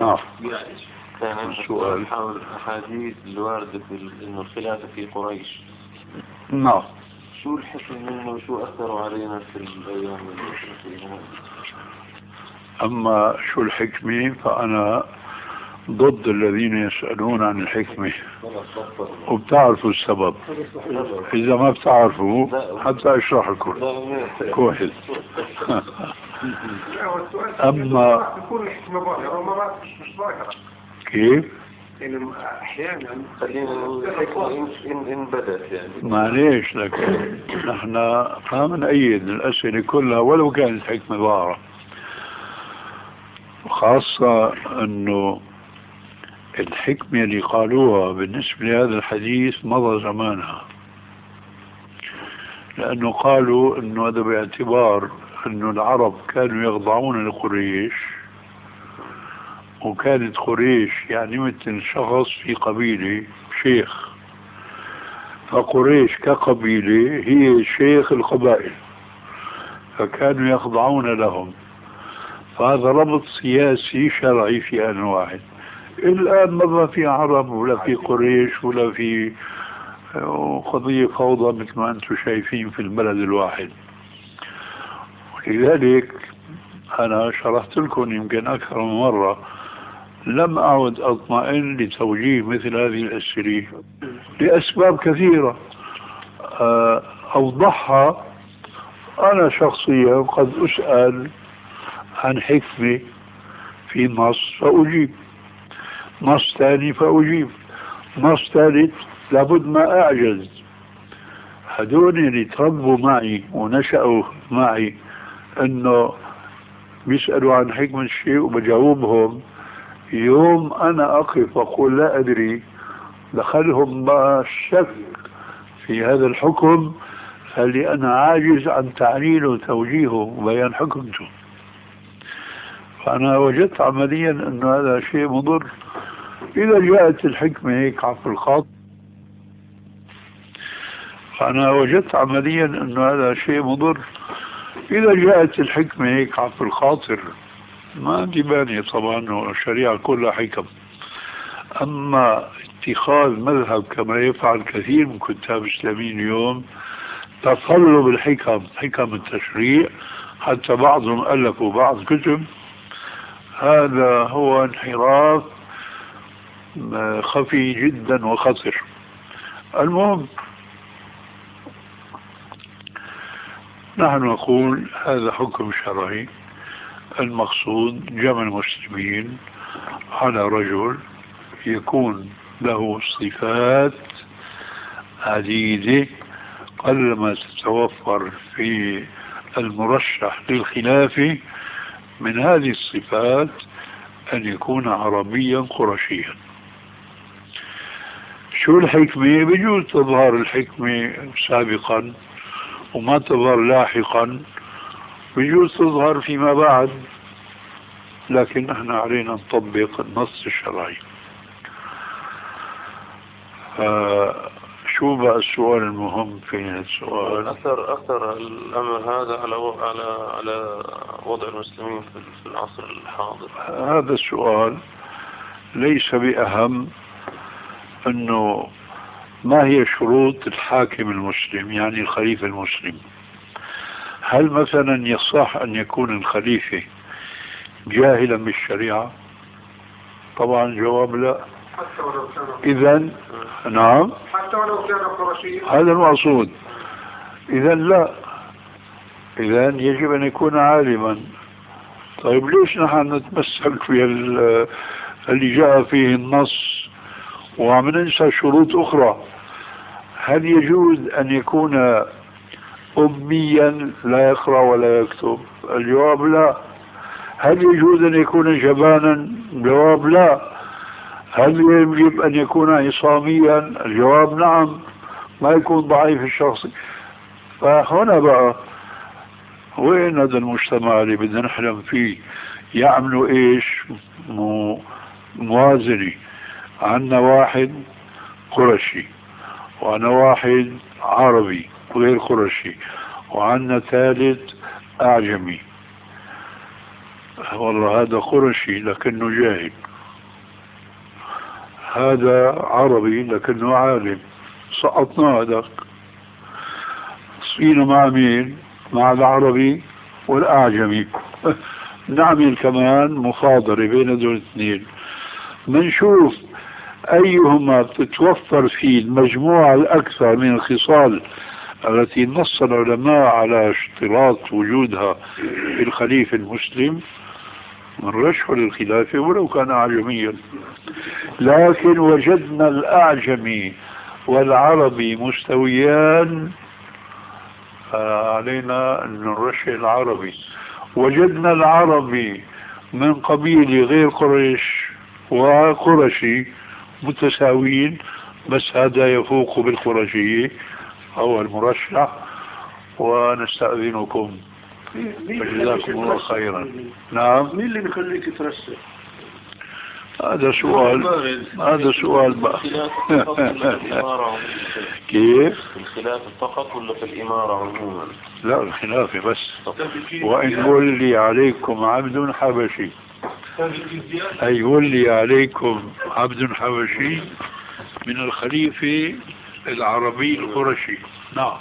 نعم. كان السؤال حول الأحاديث الواردة إنه الخلافة في قريش. نعم. شو الحكم منه وشو أثروا علينا في الأيام اللي أما شو الحكمة فأنا ضد الذين يسألون عن الحكمة وبتعرفوا السبب. إذا ما بتعرفوا حتى أشرح لكم. كويس. أما كيف؟ أحيانا خلينا ان بدت يعني معليش لكن نحن ما بنأيد الأسئلة كلها ولو كانت حكمة ظاهرة خاصة أنه الحكمة اللي قالوها بالنسبة لهذا الحديث مضى زمانها. لأنه قالوا أنه هذا باعتبار أنه العرب كانوا يخضعون لقريش وكانت قريش يعني مثل شخص في قبيلة شيخ. فقريش كقبيلة هي شيخ القبائل فكانوا يخضعون لهم. فهذا ربط سياسي شرعي في آن واحد. الآن ما في عرب ولا في قريش ولا في قضية فوضى مثل ما أنتم شايفين في البلد الواحد. ولذلك أنا شرحت لكم يمكن أكثر من مرة لم أعد أطمئن لتوجيه مثل هذه الأسئلة لأسباب كثيرة. آه، أوضحها أنا شخصيا قد أسأل عن حكمة في نص فأجيب. نص ثاني فأجيب. نص ثالث لابد ما أعجز. هدول اللي تربوا معي ونشأوا معي. إنه بيسألوا عن حكمة الشيء وبجاوبهم. يوم أنا أقف وأقول لا أدري دخلهم بقى الشك في هذا الحكم فلي أنا عاجز عن تعليله وتوجيهه وبيان حكمته. فأنا وجدت عمليا إنه هذا شيء مضر. إذا جاءت الحكمة هيك عفو الخاطر فانا وجدت عمليا إنه هذا شيء مضر. إذا جاءت الحكمة هيك عفو الخاطر ما عندي مانع طبعا الشريعة كلها حكم. أما اتخاذ مذهب كما يفعل كثير من كتاب الإسلاميين اليوم تطلب الحكم حكم التشريع حتى بعضهم ألفوا بعض كتب هذا هو انحراف خفي جدا وخطر المهم نحن نقول هذا حكم شرعي. المقصود جمع المسلمين على رجل يكون له صفات عديدة قلما تتوفر في المرشح للخلافة من هذه الصفات أن يكون عربيا قرشيا. شو الحكمة بجوز تظهر الحكمة سابقا وما تظهر لاحقا بجوز تظهر فيما بعد لكن نحن علينا نطبق النص الشرعي شو بقى السؤال المهم في السؤال؟ أثر أثر الأمر هذا على على على وضع المسلمين في العصر الحاضر. هذا السؤال ليس بأهم أنه ما هي شروط الحاكم المسلم يعني الخليفة المسلم؟ هل مثلا يصح أن يكون الخليفة جاهلا بالشريعة؟ طبعا جواب لا. إذا نعم. حتى ولو كان قرشيا هذا المقصود. إذا لا. إذا يجب أن يكون عالما. طيب ليش نحن نتمسك في اللي جاء فيه النص؟ وعم ننسى شروط أخرى. هل يجوز أن يكون أميا لا يقرأ ولا يكتب؟ الجواب لا. هل يجوز أن يكون جبانا؟ الجواب لا. هل يجب أن يكون عصاميا؟ الجواب نعم. ما يكون ضعيف الشخص. فهنا بقى وين هذا المجتمع اللي بدنا نحلم فيه؟ يعملوا إيش؟ موازنة. عندنا واحد قرشي وأنا واحد عربي غير قرشي وعندنا ثالث أعجمي. والله هذا قرشي لكنه جاهل. هذا عربي لكنه عالم. سقطنا هذاك. صينا مع مين؟ مع العربي والأعجمي. نعمل كمان مفاضلة بين دول الاثنين. منشوف أيهما بتتوفر فيه المجموعة الأكثر من الخصال التي نص العلماء على اشتراط وجودها في الخليفة المسلم نرشح للخلافة ولو كان أعجميا لكن وجدنا الأعجمي والعربي مستويان علينا أن نرشح العربي. وجدنا العربي من قبيلة غير قريش وقرشي متساويين بس هذا يفوق بالقرشية هو المرشح ونستأذنكم. جزاكم الله خيرا. نعم. مين اللي بيخليك ترشح؟ هذا سؤال هذا سؤال بقى. كيف؟ في الخلافة فقط ولا في الإمارة عموما؟ لا الخلافة بس. وإن ولي عليكم عبد حبشي. أي ولي عليكم عبد حبشي من الخليفة العربي القرشي. نعم.